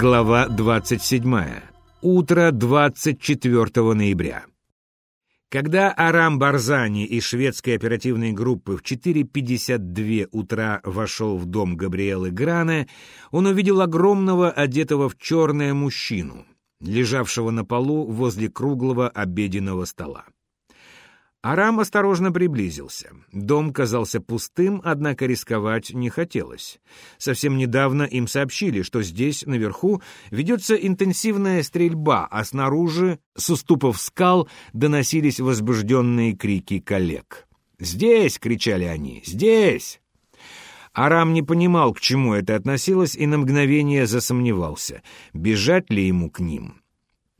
Глава 27. Утро 24 ноября. Когда Арам Барзани из шведской оперативной группы в 4.52 утра вошел в дом Габриэлы Гране, он увидел огромного, одетого в черное мужчину, лежавшего на полу возле круглого обеденного стола. Арам осторожно приблизился. Дом казался пустым, однако рисковать не хотелось. Совсем недавно им сообщили, что здесь, наверху, ведется интенсивная стрельба, а снаружи, с уступов скал, доносились возбужденные крики коллег. «Здесь!» — кричали они. «Здесь!» Арам не понимал, к чему это относилось, и на мгновение засомневался, бежать ли ему к ним.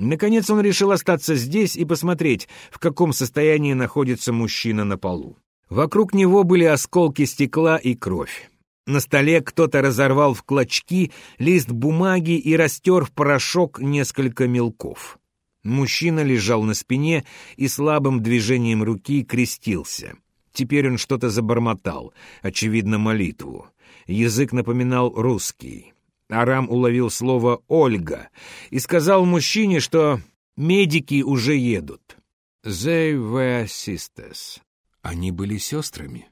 Наконец он решил остаться здесь и посмотреть, в каком состоянии находится мужчина на полу. Вокруг него были осколки стекла и кровь. На столе кто-то разорвал в клочки лист бумаги и растер в порошок несколько мелков. Мужчина лежал на спине и слабым движением руки крестился. Теперь он что-то забормотал, очевидно, молитву. Язык напоминал русский. Арам уловил слово «Ольга» и сказал мужчине, что медики уже едут. «They were sisters». Они были сестрами.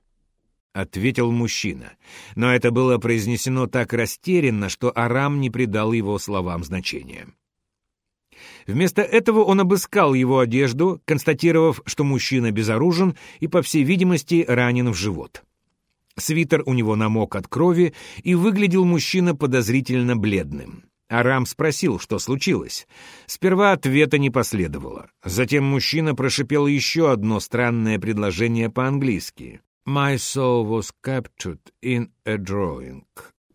— ответил мужчина. Но это было произнесено так растерянно, что Арам не придал его словам значения. Вместо этого он обыскал его одежду, констатировав, что мужчина безоружен и, по всей видимости, ранен в живот. Свитер у него намок от крови, и выглядел мужчина подозрительно бледным. Арам спросил, что случилось. Сперва ответа не последовало. Затем мужчина прошипел еще одно странное предложение по-английски. «My soul was captured in a drawing».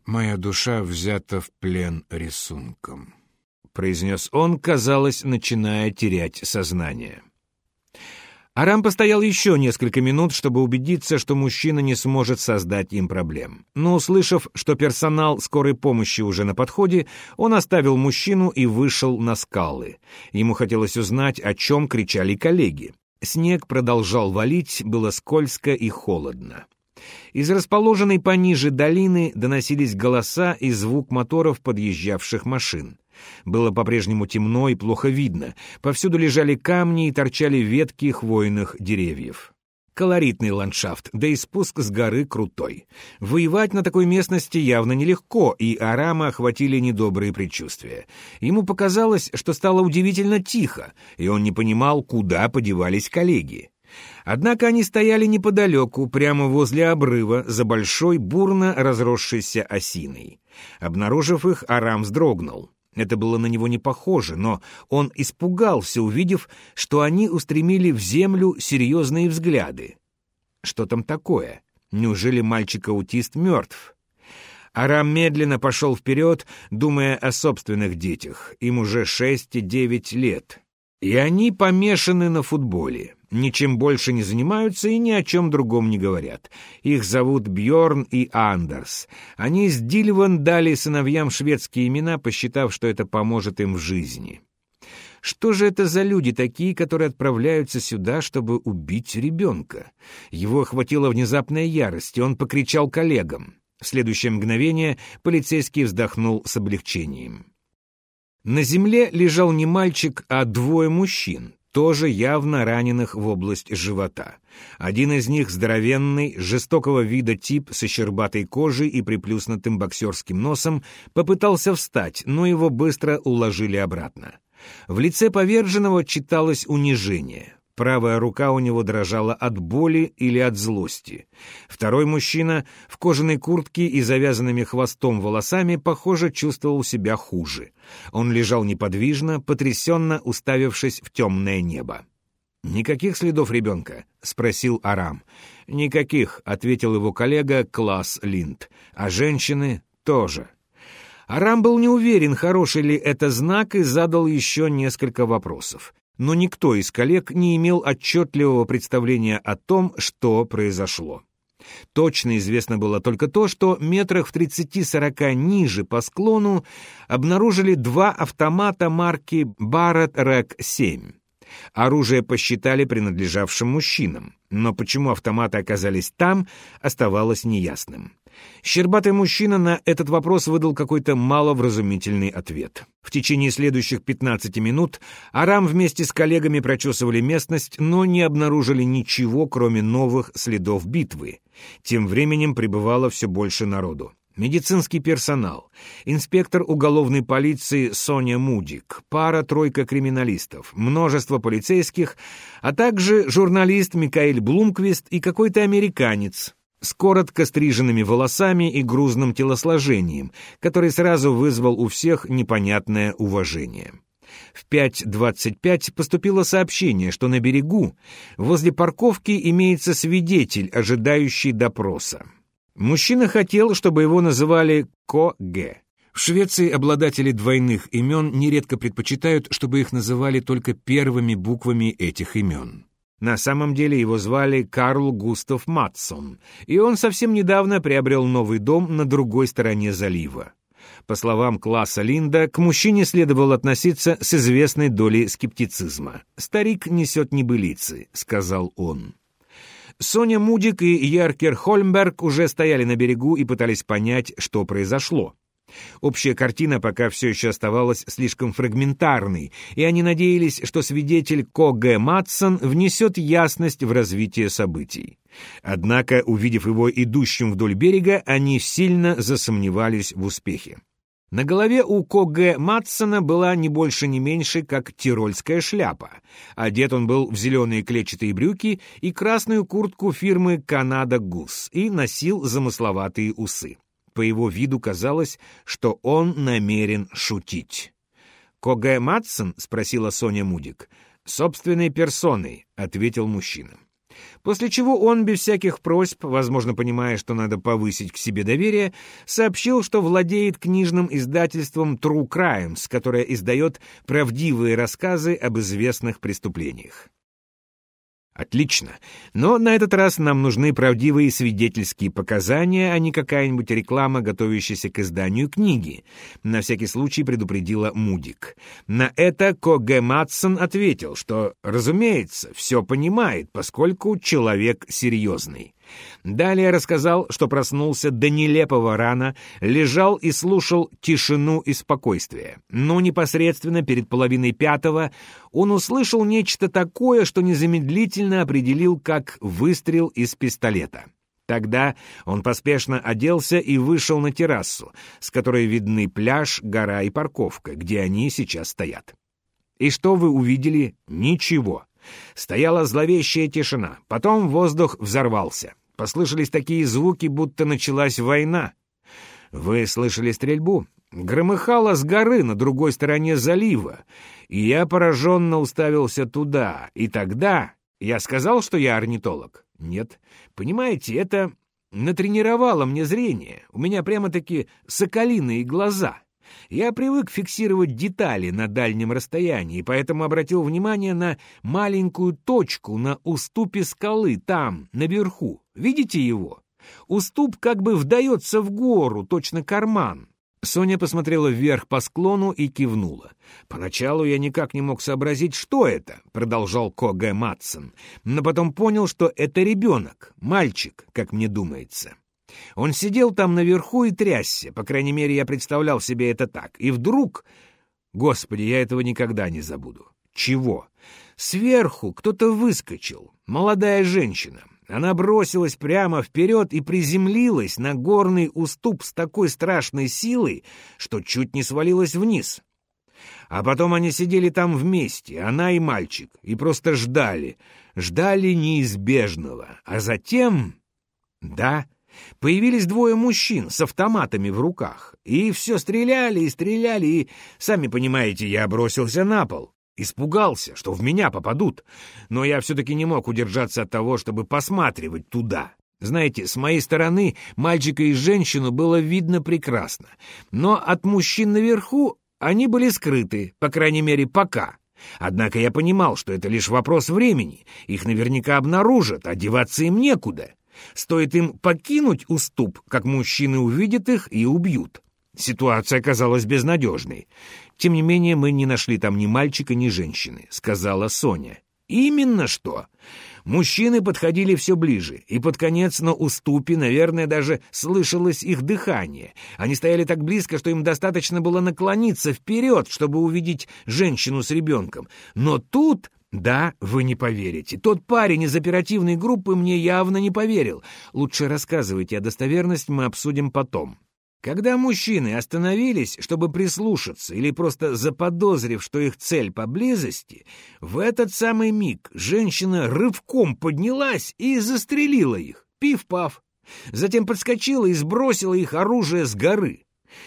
«Моя душа взята в плен рисунком», — произнес он, казалось, начиная терять сознание. Арам постоял еще несколько минут, чтобы убедиться, что мужчина не сможет создать им проблем. Но, услышав, что персонал скорой помощи уже на подходе, он оставил мужчину и вышел на скалы. Ему хотелось узнать, о чем кричали коллеги. Снег продолжал валить, было скользко и холодно. Из расположенной пониже долины доносились голоса и звук моторов подъезжавших машин. Было по-прежнему темно и плохо видно. Повсюду лежали камни и торчали ветки хвойных деревьев. Колоритный ландшафт, да и спуск с горы крутой. Воевать на такой местности явно нелегко, и Арама охватили недобрые предчувствия. Ему показалось, что стало удивительно тихо, и он не понимал, куда подевались коллеги. Однако они стояли неподалеку, прямо возле обрыва, за большой, бурно разросшейся осиной. Обнаружив их, Арам вздрогнул. Это было на него не похоже, но он испугался, увидев, что они устремили в землю серьезные взгляды. Что там такое? Неужели мальчик-аутист мертв? Арам медленно пошел вперед, думая о собственных детях. Им уже шесть и девять лет. И они помешаны на футболе ничем больше не занимаются и ни о чем другом не говорят. Их зовут Бьорн и Андерс. Они с Дильван дали сыновьям шведские имена, посчитав, что это поможет им в жизни. Что же это за люди такие, которые отправляются сюда, чтобы убить ребенка? Его охватила внезапная ярость, и он покричал коллегам. В следующее мгновение полицейский вздохнул с облегчением. На земле лежал не мальчик, а двое мужчин тоже явно раненых в область живота. Один из них здоровенный, жестокого вида тип со щербатой кожей и приплюснутым боксерским носом попытался встать, но его быстро уложили обратно. В лице поверженного читалось унижение. Правая рука у него дрожала от боли или от злости. Второй мужчина в кожаной куртке и завязанными хвостом волосами, похоже, чувствовал себя хуже. Он лежал неподвижно, потрясенно уставившись в темное небо. «Никаких следов ребенка?» — спросил Арам. «Никаких», — ответил его коллега Класс Линд. «А женщины тоже». Арам был не уверен, хороший ли это знак, и задал еще несколько вопросов но никто из коллег не имел отчетливого представления о том, что произошло. Точно известно было только то, что метрах в 30-40 ниже по склону обнаружили два автомата марки Barrett Rec 7. Оружие посчитали принадлежавшим мужчинам, но почему автоматы оказались там, оставалось неясным. Щербатый мужчина на этот вопрос выдал какой-то маловразумительный ответ. В течение следующих 15 минут Арам вместе с коллегами прочесывали местность, но не обнаружили ничего, кроме новых следов битвы. Тем временем прибывало все больше народу. Медицинский персонал, инспектор уголовной полиции Соня Мудик, пара-тройка криминалистов, множество полицейских, а также журналист Микаэль Блумквист и какой-то американец, с коротко стриженными волосами и грузным телосложением, который сразу вызвал у всех непонятное уважение. В 5.25 поступило сообщение, что на берегу, возле парковки, имеется свидетель, ожидающий допроса. Мужчина хотел, чтобы его называли Ко-Ге. В Швеции обладатели двойных имен нередко предпочитают, чтобы их называли только первыми буквами этих имен. На самом деле его звали Карл Густав Матсон, и он совсем недавно приобрел новый дом на другой стороне залива. По словам Класса Линда, к мужчине следовало относиться с известной долей скептицизма. «Старик несет небылицы», — сказал он. Соня Мудик и Яркер Хольмберг уже стояли на берегу и пытались понять, что произошло. Общая картина пока все еще оставалась слишком фрагментарной, и они надеялись, что свидетель К.Г. Матсон внесет ясность в развитие событий. Однако, увидев его идущим вдоль берега, они сильно засомневались в успехе. На голове у К.Г. Матсона была не больше, не меньше, как тирольская шляпа. Одет он был в зеленые клетчатые брюки и красную куртку фирмы «Канада Гус» и носил замысловатые усы. По его виду казалось, что он намерен шутить. «Когэ Матсон?» — спросила Соня Мудик. «Собственной персоной», — ответил мужчина. После чего он, без всяких просьб, возможно, понимая, что надо повысить к себе доверие, сообщил, что владеет книжным издательством True Crimes, которое издает правдивые рассказы об известных преступлениях. Отлично. Но на этот раз нам нужны правдивые свидетельские показания, а не какая-нибудь реклама, готовящаяся к изданию книги. На всякий случай предупредила Мудик. На это Коге Матсон ответил, что, разумеется, все понимает, поскольку человек серьезный. Далее рассказал, что проснулся до нелепого рана, лежал и слушал тишину и спокойствие. Но непосредственно перед половиной пятого он услышал нечто такое, что незамедлительно определил как выстрел из пистолета. Тогда он поспешно оделся и вышел на террасу, с которой видны пляж, гора и парковка, где они сейчас стоят. И что вы увидели? Ничего. Стояла зловещая тишина. Потом воздух взорвался. Послышались такие звуки, будто началась война. Вы слышали стрельбу? Громыхало с горы на другой стороне залива, и я пораженно уставился туда. И тогда я сказал, что я орнитолог? Нет. Понимаете, это натренировало мне зрение. У меня прямо-таки соколиные глаза. Я привык фиксировать детали на дальнем расстоянии, поэтому обратил внимание на маленькую точку на уступе скалы там, наверху. Видите его? Уступ как бы вдается в гору, точно карман. Соня посмотрела вверх по склону и кивнула. «Поначалу я никак не мог сообразить, что это», — продолжал Когэ Матсон, но потом понял, что это ребенок, мальчик, как мне думается. Он сидел там наверху и трясся, по крайней мере, я представлял себе это так. И вдруг... Господи, я этого никогда не забуду. Чего? Сверху кто-то выскочил. Молодая женщина. Она бросилась прямо вперед и приземлилась на горный уступ с такой страшной силой, что чуть не свалилась вниз. А потом они сидели там вместе, она и мальчик, и просто ждали. Ждали неизбежного. А затем... Да, Появились двое мужчин с автоматами в руках, и все стреляли и стреляли, и, сами понимаете, я бросился на пол. Испугался, что в меня попадут, но я все-таки не мог удержаться от того, чтобы посматривать туда. Знаете, с моей стороны мальчика и женщину было видно прекрасно, но от мужчин наверху они были скрыты, по крайней мере, пока. Однако я понимал, что это лишь вопрос времени, их наверняка обнаружат, а деваться им некуда. Стоит им покинуть уступ, как мужчины увидят их и убьют. Ситуация оказалась безнадежной. Тем не менее, мы не нашли там ни мальчика, ни женщины, сказала Соня. Именно что. Мужчины подходили все ближе, и под конец на уступе, наверное, даже слышалось их дыхание. Они стояли так близко, что им достаточно было наклониться вперед, чтобы увидеть женщину с ребенком. Но тут да, вы не поверите. Тот парень из оперативной группы мне явно не поверил. Лучше рассказывайте, а достоверность мы обсудим потом. Когда мужчины остановились, чтобы прислушаться или просто заподозрив, что их цель поблизости, в этот самый миг женщина рывком поднялась и застрелила их. Пиф-паф. Затем подскочила и сбросила их оружие с горы.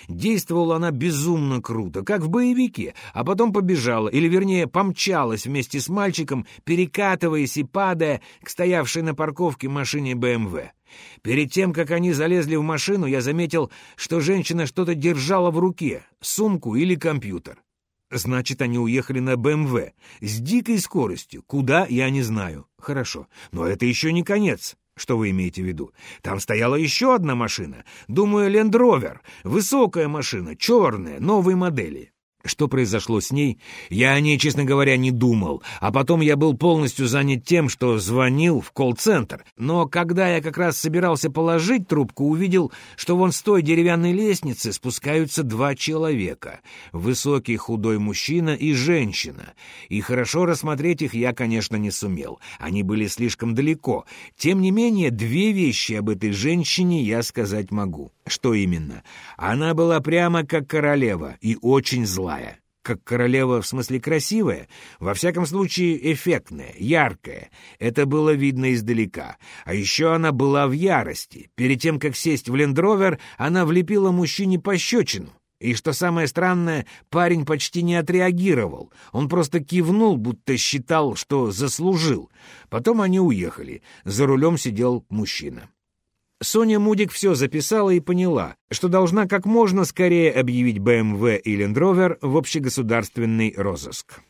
Действовала она безумно круто, как в боевике, а потом побежала, или вернее помчалась вместе с мальчиком, перекатываясь и падая к стоявшей на парковке машине БМВ. Перед тем, как они залезли в машину, я заметил, что женщина что-то держала в руке, сумку или компьютер. Значит, они уехали на БМВ с дикой скоростью. Куда, я не знаю. Хорошо, но это еще не конец. Что вы имеете в виду? Там стояла еще одна машина. Думаю, Лендровер. Высокая машина, черная, новой модели. Что произошло с ней, я о ней, честно говоря, не думал, а потом я был полностью занят тем, что звонил в колл-центр. Но когда я как раз собирался положить трубку, увидел, что вон с той деревянной лестницы спускаются два человека. Высокий худой мужчина и женщина. И хорошо рассмотреть их я, конечно, не сумел. Они были слишком далеко. Тем не менее, две вещи об этой женщине я сказать могу. Что именно? Она была прямо как королева и очень злая. Как королева в смысле красивая, во всяком случае эффектная, яркая. Это было видно издалека. А еще она была в ярости. Перед тем, как сесть в лендровер, она влепила мужчине пощечину. И что самое странное, парень почти не отреагировал. Он просто кивнул, будто считал, что заслужил. Потом они уехали. За рулем сидел мужчина. Соня Мудик все записала и поняла, что должна как можно скорее объявить БМВ и Лендровер в общегосударственный розыск.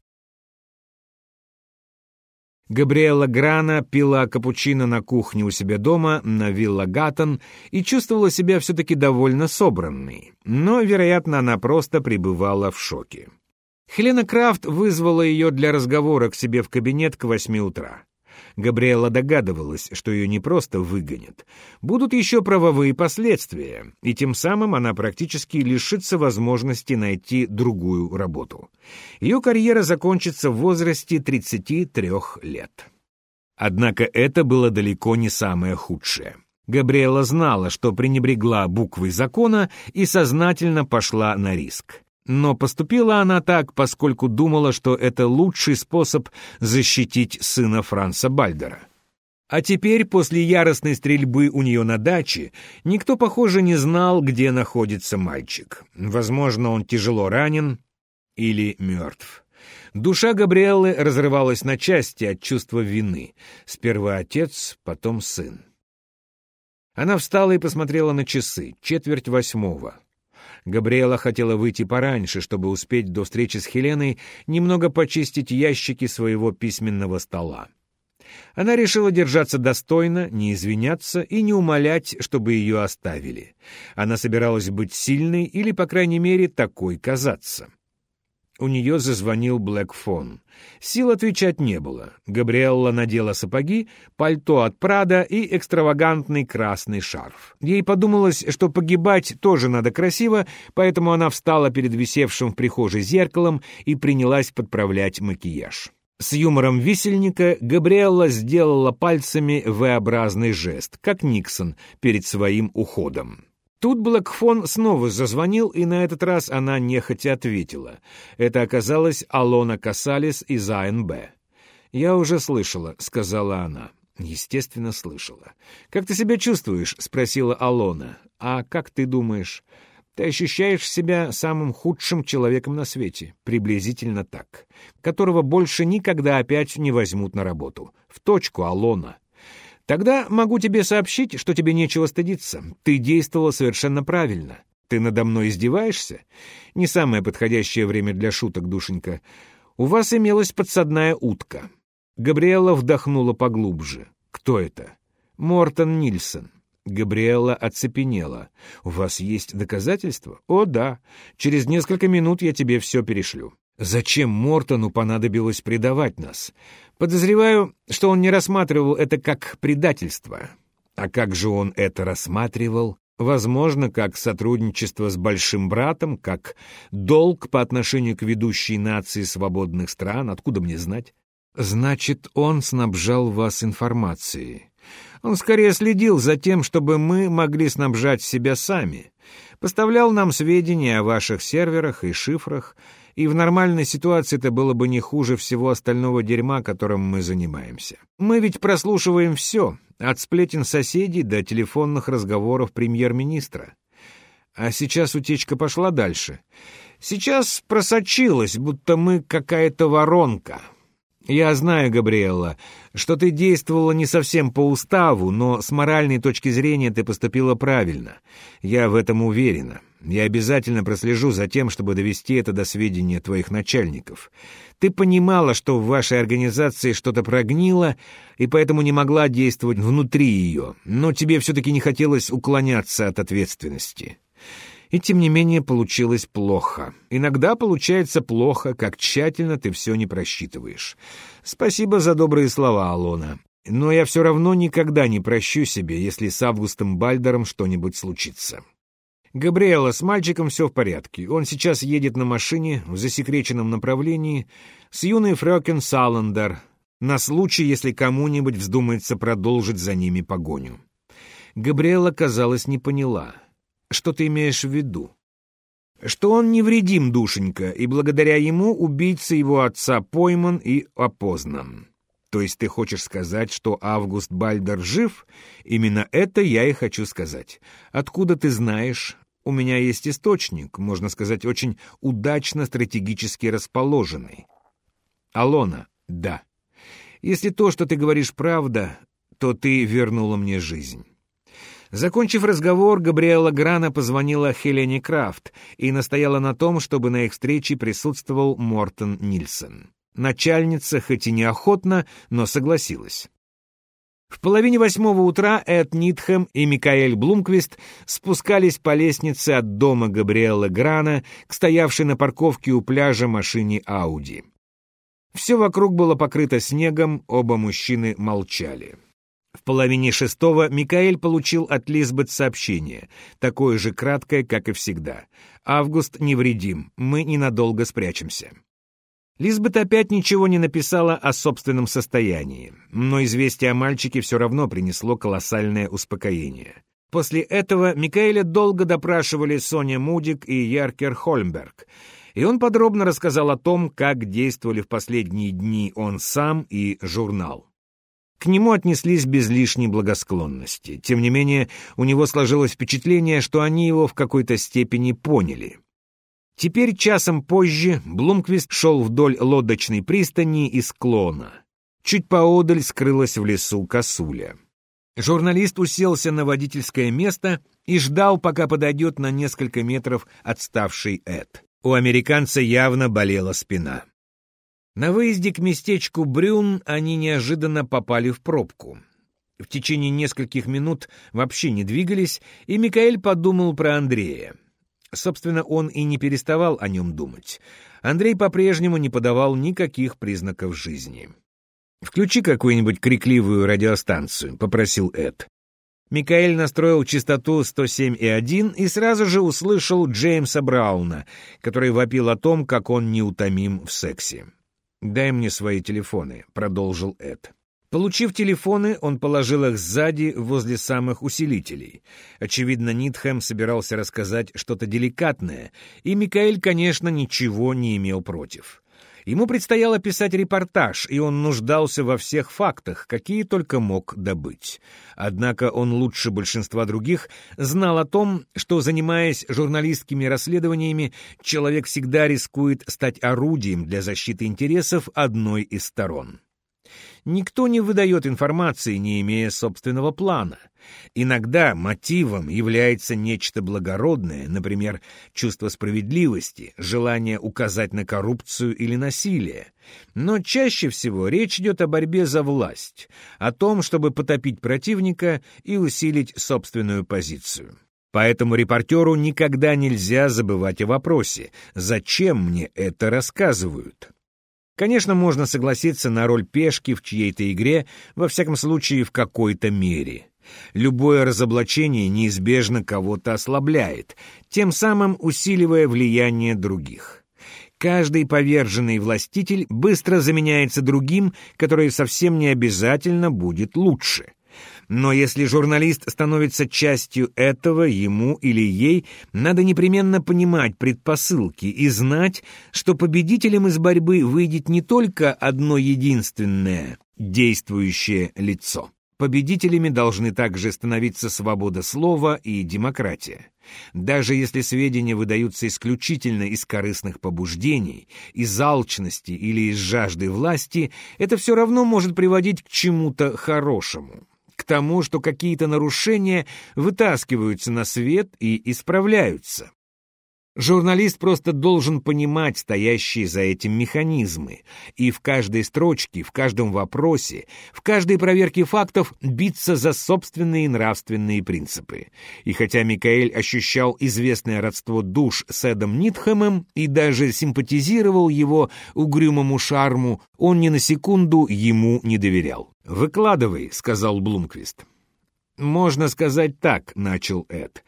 Габриэла Грана пила капучино на кухне у себя дома на Вилла Гаттон и чувствовала себя все-таки довольно собранной, но, вероятно, она просто пребывала в шоке. Хелена Крафт вызвала ее для разговора к себе в кабинет к восьми утра. Габриэла догадывалась, что ее не просто выгонят. Будут еще правовые последствия, и тем самым она практически лишится возможности найти другую работу. Ее карьера закончится в возрасте 33 лет. Однако это было далеко не самое худшее. Габриэла знала, что пренебрегла буквой закона и сознательно пошла на риск. Но поступила она так, поскольку думала, что это лучший способ защитить сына Франца Бальдера. А теперь, после яростной стрельбы у нее на даче, никто, похоже, не знал, где находится мальчик. Возможно, он тяжело ранен или мертв. Душа Габриэллы разрывалась на части от чувства вины. Сперва отец, потом сын. Она встала и посмотрела на часы, четверть восьмого. Габриэла хотела выйти пораньше, чтобы успеть до встречи с Хеленой немного почистить ящики своего письменного стола. Она решила держаться достойно, не извиняться и не умолять, чтобы ее оставили. Она собиралась быть сильной или, по крайней мере, такой казаться. У нее зазвонил Блэкфон. Сил отвечать не было. Габриэлла надела сапоги, пальто от Прада и экстравагантный красный шарф. Ей подумалось, что погибать тоже надо красиво, поэтому она встала перед висевшим в прихожей зеркалом и принялась подправлять макияж. С юмором висельника Габриэлла сделала пальцами V-образный жест, как Никсон перед своим уходом. Тут Блэкфон снова зазвонил, и на этот раз она нехотя ответила. Это оказалась Алона Касалис из АНБ. «Я уже слышала», — сказала она. Естественно, слышала. «Как ты себя чувствуешь?» — спросила Алона. «А как ты думаешь?» «Ты ощущаешь себя самым худшим человеком на свете, приблизительно так, которого больше никогда опять не возьмут на работу. В точку, Алона. Тогда могу тебе сообщить, что тебе нечего стыдиться. Ты действовала совершенно правильно. Ты надо мной издеваешься? Не самое подходящее время для шуток, душенька. У вас имелась подсадная утка. Габриэла вдохнула поглубже. Кто это? Мортон Нильсон. Габриэла оцепенела. «У вас есть доказательства?» «О, да. Через несколько минут я тебе все перешлю». Зачем Мортону понадобилось предавать нас? Подозреваю, что он не рассматривал это как предательство. А как же он это рассматривал? Возможно, как сотрудничество с большим братом, как долг по отношению к ведущей нации свободных стран, откуда мне знать? Значит, он снабжал вас информацией. Он скорее следил за тем, чтобы мы могли снабжать себя сами. Поставлял нам сведения о ваших серверах и шифрах, и в нормальной ситуации это было бы не хуже всего остального дерьма, которым мы занимаемся. Мы ведь прослушиваем все, от сплетен соседей до телефонных разговоров премьер-министра. А сейчас утечка пошла дальше. Сейчас просочилась, будто мы какая-то воронка. Я знаю, Габриэлла, что ты действовала не совсем по уставу, но с моральной точки зрения ты поступила правильно. Я в этом уверена. Я обязательно прослежу за тем, чтобы довести это до сведения твоих начальников. Ты понимала, что в вашей организации что-то прогнило, и поэтому не могла действовать внутри ее, но тебе все-таки не хотелось уклоняться от ответственности. И тем не менее получилось плохо. Иногда получается плохо, как тщательно ты все не просчитываешь. Спасибо за добрые слова, Алона. Но я все равно никогда не прощу себе, если с Августом Бальдером что-нибудь случится. Габриэла, с мальчиком все в порядке. Он сейчас едет на машине в засекреченном направлении с юной фрёкен Саландер на случай, если кому-нибудь вздумается продолжить за ними погоню. Габриэла, казалось, не поняла. Что ты имеешь в виду? Что он невредим, душенька, и благодаря ему убийца его отца пойман и опознан. То есть ты хочешь сказать, что Август Бальдер жив? Именно это я и хочу сказать. Откуда ты знаешь? У меня есть источник, можно сказать, очень удачно стратегически расположенный. Алона, да. Если то, что ты говоришь, правда, то ты вернула мне жизнь. Закончив разговор, Габриэла Грана позвонила Хелене Крафт и настояла на том, чтобы на их встрече присутствовал Мортон Нильсон. Начальница, хоть и неохотно, но согласилась. В половине восьмого утра Эд Нитхэм и Микаэль Блумквист спускались по лестнице от дома Габриэла Грана к стоявшей на парковке у пляжа машине Ауди. Все вокруг было покрыто снегом, оба мужчины молчали. В половине шестого Микаэль получил от Лизбет сообщение, такое же краткое, как и всегда. «Август невредим, мы ненадолго спрячемся». Лизбет опять ничего не написала о собственном состоянии, но известие о мальчике все равно принесло колоссальное успокоение. После этого Микаэля долго допрашивали Соня Мудик и Яркер Хольмберг, и он подробно рассказал о том, как действовали в последние дни он сам и журнал. К нему отнеслись без лишней благосклонности. Тем не менее, у него сложилось впечатление, что они его в какой-то степени поняли — Теперь часом позже Блумквист шел вдоль лодочной пристани и склона. Чуть поодаль скрылась в лесу косуля. Журналист уселся на водительское место и ждал, пока подойдет на несколько метров отставший Эд. У американца явно болела спина. На выезде к местечку Брюн они неожиданно попали в пробку. В течение нескольких минут вообще не двигались, и Микаэль подумал про Андрея. Собственно, он и не переставал о нем думать. Андрей по-прежнему не подавал никаких признаков жизни. «Включи какую-нибудь крикливую радиостанцию», — попросил Эд. Микаэль настроил частоту 107,1 и сразу же услышал Джеймса Брауна, который вопил о том, как он неутомим в сексе. «Дай мне свои телефоны», — продолжил Эд. Получив телефоны, он положил их сзади, возле самых усилителей. Очевидно, Нитхэм собирался рассказать что-то деликатное, и Микаэль, конечно, ничего не имел против. Ему предстояло писать репортаж, и он нуждался во всех фактах, какие только мог добыть. Однако он лучше большинства других знал о том, что, занимаясь журналистскими расследованиями, человек всегда рискует стать орудием для защиты интересов одной из сторон. Никто не выдает информации, не имея собственного плана. Иногда мотивом является нечто благородное, например, чувство справедливости, желание указать на коррупцию или насилие. Но чаще всего речь идет о борьбе за власть, о том, чтобы потопить противника и усилить собственную позицию. Поэтому репортеру никогда нельзя забывать о вопросе «Зачем мне это рассказывают?». Конечно, можно согласиться на роль пешки в чьей-то игре, во всяком случае в какой-то мере. Любое разоблачение неизбежно кого-то ослабляет, тем самым усиливая влияние других. Каждый поверженный властитель быстро заменяется другим, который совсем не обязательно будет лучше. Но если журналист становится частью этого, ему или ей надо непременно понимать предпосылки и знать, что победителем из борьбы выйдет не только одно единственное действующее лицо. Победителями должны также становиться свобода слова и демократия. Даже если сведения выдаются исключительно из корыстных побуждений, из алчности или из жажды власти, это все равно может приводить к чему-то хорошему, к тому, что какие-то нарушения вытаскиваются на свет и исправляются. Журналист просто должен понимать стоящие за этим механизмы и в каждой строчке, в каждом вопросе, в каждой проверке фактов биться за собственные нравственные принципы. И хотя Микаэль ощущал известное родство душ с Эдом Нитхэмом и даже симпатизировал его угрюмому шарму, он ни на секунду ему не доверял. «Выкладывай», — сказал Блумквист. «Можно сказать так», — начал Эд.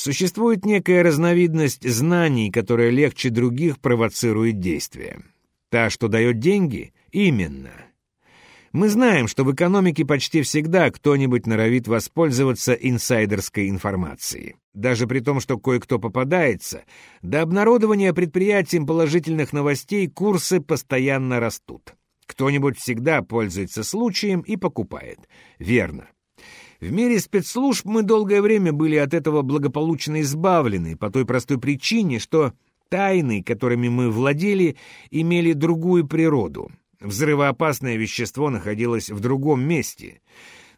Существует некая разновидность знаний, которая легче других провоцирует действия. Та, что дает деньги? Именно. Мы знаем, что в экономике почти всегда кто-нибудь норовит воспользоваться инсайдерской информацией. Даже при том, что кое-кто попадается, до обнародования предприятием положительных новостей курсы постоянно растут. Кто-нибудь всегда пользуется случаем и покупает. Верно. В мире спецслужб мы долгое время были от этого благополучно избавлены по той простой причине, что тайны, которыми мы владели, имели другую природу. Взрывоопасное вещество находилось в другом месте.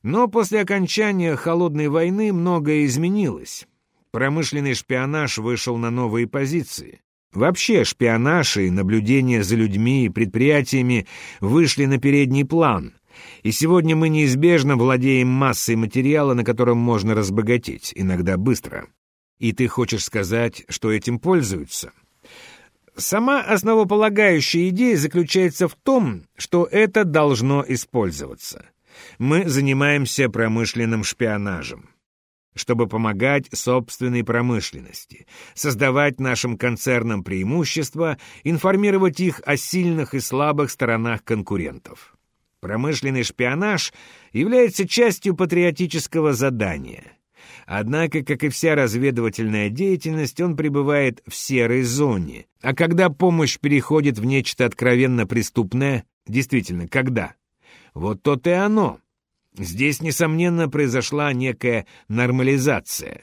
Но после окончания Холодной войны многое изменилось. Промышленный шпионаж вышел на новые позиции. Вообще шпионаж и наблюдение за людьми и предприятиями вышли на передний план, и сегодня мы неизбежно владеем массой материала, на котором можно разбогатеть, иногда быстро. И ты хочешь сказать, что этим пользуются? Сама основополагающая идея заключается в том, что это должно использоваться. Мы занимаемся промышленным шпионажем чтобы помогать собственной промышленности, создавать нашим концернам преимущества, информировать их о сильных и слабых сторонах конкурентов. Промышленный шпионаж является частью патриотического задания. Однако, как и вся разведывательная деятельность, он пребывает в серой зоне. А когда помощь переходит в нечто откровенно преступное, действительно, когда? Вот то-то и оно. Здесь, несомненно, произошла некая нормализация.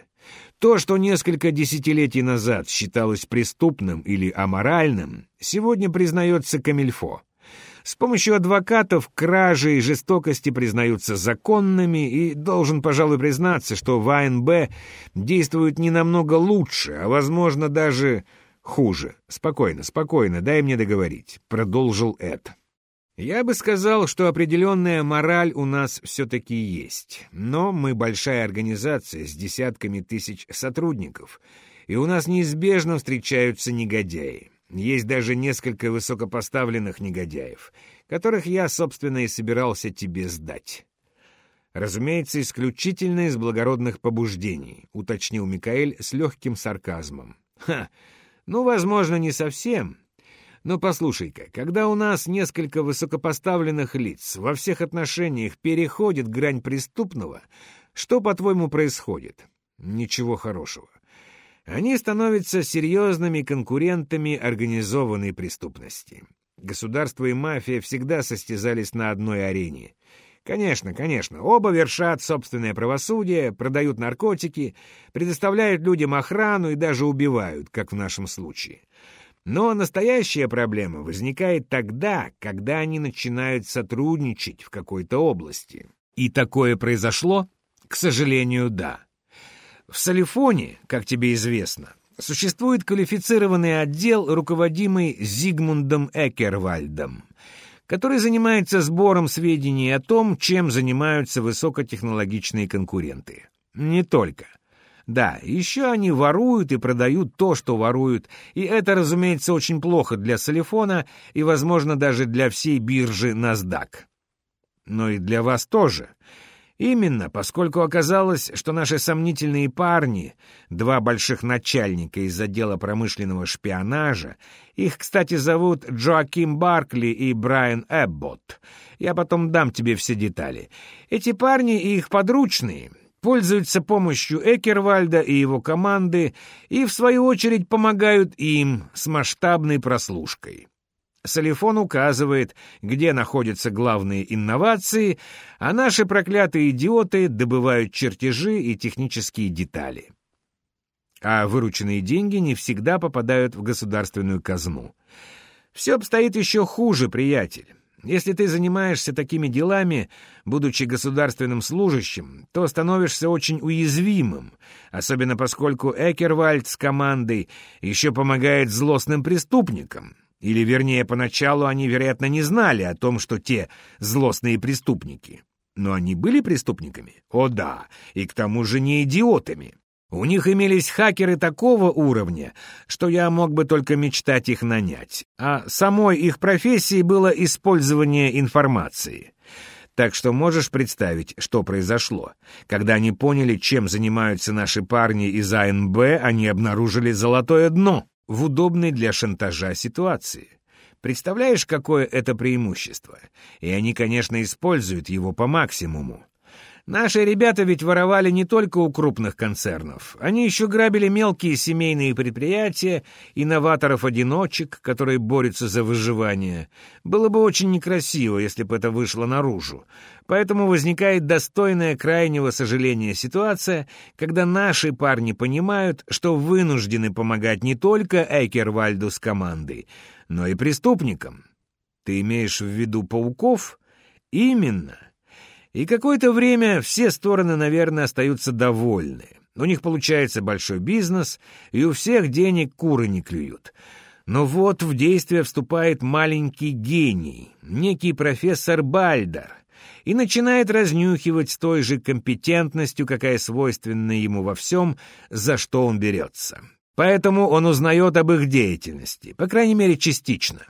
То, что несколько десятилетий назад считалось преступным или аморальным, сегодня признается камильфо. С помощью адвокатов кражи и жестокости признаются законными, и должен, пожалуй, признаться, что в АНБ действуют не намного лучше, а, возможно, даже хуже. Спокойно, спокойно, дай мне договорить, — продолжил Эд. Я бы сказал, что определенная мораль у нас все-таки есть, но мы большая организация с десятками тысяч сотрудников, и у нас неизбежно встречаются негодяи. Есть даже несколько высокопоставленных негодяев, которых я, собственно, и собирался тебе сдать. Разумеется, исключительно из благородных побуждений, уточнил Микаэль с легким сарказмом. Ха, ну, возможно, не совсем. Но послушай-ка, когда у нас несколько высокопоставленных лиц во всех отношениях переходит грань преступного, что, по-твоему, происходит? Ничего хорошего. Они становятся серьезными конкурентами организованной преступности. Государство и мафия всегда состязались на одной арене. Конечно, конечно, оба вершат собственное правосудие, продают наркотики, предоставляют людям охрану и даже убивают, как в нашем случае. Но настоящая проблема возникает тогда, когда они начинают сотрудничать в какой-то области. И такое произошло? К сожалению, да. В Салифоне, как тебе известно, существует квалифицированный отдел, руководимый Зигмундом Экервальдом, который занимается сбором сведений о том, чем занимаются высокотехнологичные конкуренты. Не только. Да, еще они воруют и продают то, что воруют, и это, разумеется, очень плохо для Солифона и, возможно, даже для всей биржи NASDAQ. Но и для вас тоже. Именно, поскольку оказалось, что наши сомнительные парни, два больших начальника из отдела промышленного шпионажа, их, кстати, зовут Джоаким Баркли и Брайан Эбботт, я потом дам тебе все детали. Эти парни и их подручные пользуются помощью Экервальда и его команды и, в свою очередь, помогают им с масштабной прослушкой. Солифон указывает, где находятся главные инновации, а наши проклятые идиоты добывают чертежи и технические детали. А вырученные деньги не всегда попадают в государственную казну. Все обстоит еще хуже, приятель. Если ты занимаешься такими делами, будучи государственным служащим, то становишься очень уязвимым, особенно поскольку Экервальд с командой еще помогает злостным преступникам. Или, вернее, поначалу они, вероятно, не знали о том, что те злостные преступники. Но они были преступниками? О да, и к тому же не идиотами. У них имелись хакеры такого уровня, что я мог бы только мечтать их нанять, а самой их профессией было использование информации. Так что можешь представить, что произошло. Когда они поняли, чем занимаются наши парни из АНБ, они обнаружили золотое дно в удобной для шантажа ситуации. Представляешь, какое это преимущество? И они, конечно, используют его по максимуму. Наши ребята ведь воровали не только у крупных концернов. Они еще грабили мелкие семейные предприятия, инноваторов-одиночек, которые борются за выживание. Было бы очень некрасиво, если бы это вышло наружу. Поэтому возникает достойная крайнего сожаления ситуация, когда наши парни понимают, что вынуждены помогать не только Экервальду с командой, но и преступникам. Ты имеешь в виду пауков? Именно. И какое-то время все стороны, наверное, остаются довольны. У них получается большой бизнес, и у всех денег куры не клюют. Но вот в действие вступает маленький гений, некий профессор Бальдер, и начинает разнюхивать с той же компетентностью, какая свойственна ему во всем, за что он берется. Поэтому он узнает об их деятельности, по крайней мере, частично.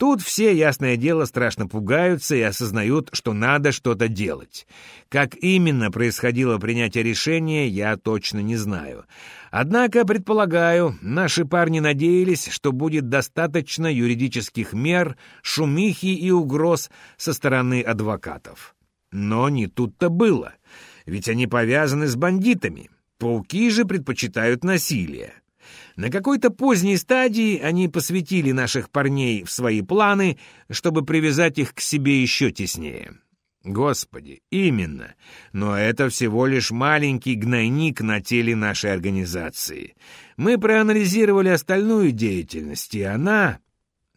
Тут все, ясное дело, страшно пугаются и осознают, что надо что-то делать. Как именно происходило принятие решения, я точно не знаю. Однако, предполагаю, наши парни надеялись, что будет достаточно юридических мер, шумихи и угроз со стороны адвокатов. Но не тут-то было, ведь они повязаны с бандитами. Пауки же предпочитают насилие. На какой-то поздней стадии они посвятили наших парней в свои планы, чтобы привязать их к себе еще теснее. Господи, именно. Но это всего лишь маленький гнойник на теле нашей организации. Мы проанализировали остальную деятельность, и она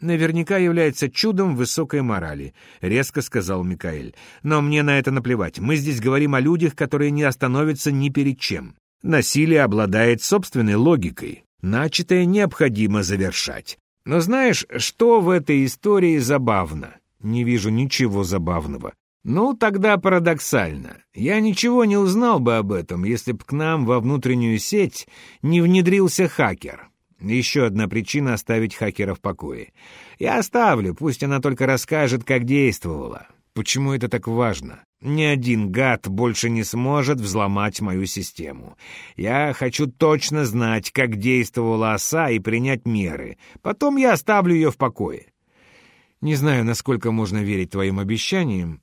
наверняка является чудом высокой морали», — резко сказал Микаэль. «Но мне на это наплевать. Мы здесь говорим о людях, которые не остановятся ни перед чем. Насилие обладает собственной логикой. Начатое необходимо завершать. Но знаешь, что в этой истории забавно? Не вижу ничего забавного. Ну, тогда парадоксально. Я ничего не узнал бы об этом, если б к нам во внутреннюю сеть не внедрился хакер. Еще одна причина оставить хакера в покое. Я оставлю, пусть она только расскажет, как действовала. Почему это так важно? Ни один гад больше не сможет взломать мою систему. Я хочу точно знать, как действовала оса и принять меры. Потом я оставлю ее в покое. Не знаю, насколько можно верить твоим обещаниям,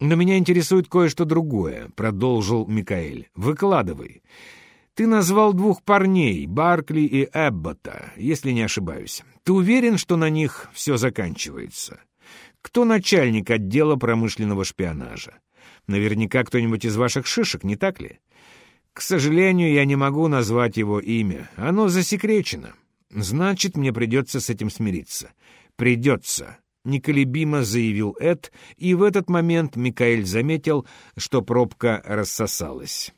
но меня интересует кое-что другое, — продолжил Микаэль. Выкладывай. Ты назвал двух парней, Баркли и Эббота, если не ошибаюсь. Ты уверен, что на них все заканчивается? Кто начальник отдела промышленного шпионажа? Наверняка кто-нибудь из ваших шишек, не так ли? К сожалению, я не могу назвать его имя. Оно засекречено. Значит, мне придется с этим смириться. Придется. Неколебимо заявил Эд, и в этот момент Микаэль заметил, что пробка рассосалась.